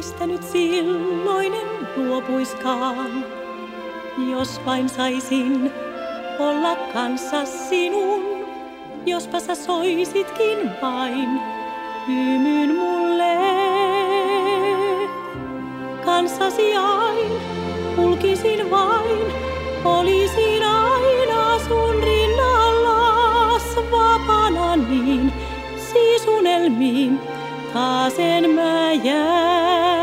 että nyt silloinen luopuiskaan. Jos vain saisin olla kanssa sinun, jospa sä soisitkin vain hymyn mulle. Kanssasi ain, kulkisin vain, olisin aina sun rinnallas vapaana niin, taas in mä jää.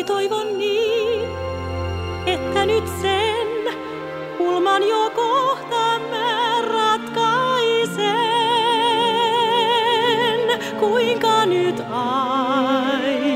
Oi toivon niin, että nyt sen pulman jo kohta mä ratkaisen, kuinka nyt aina.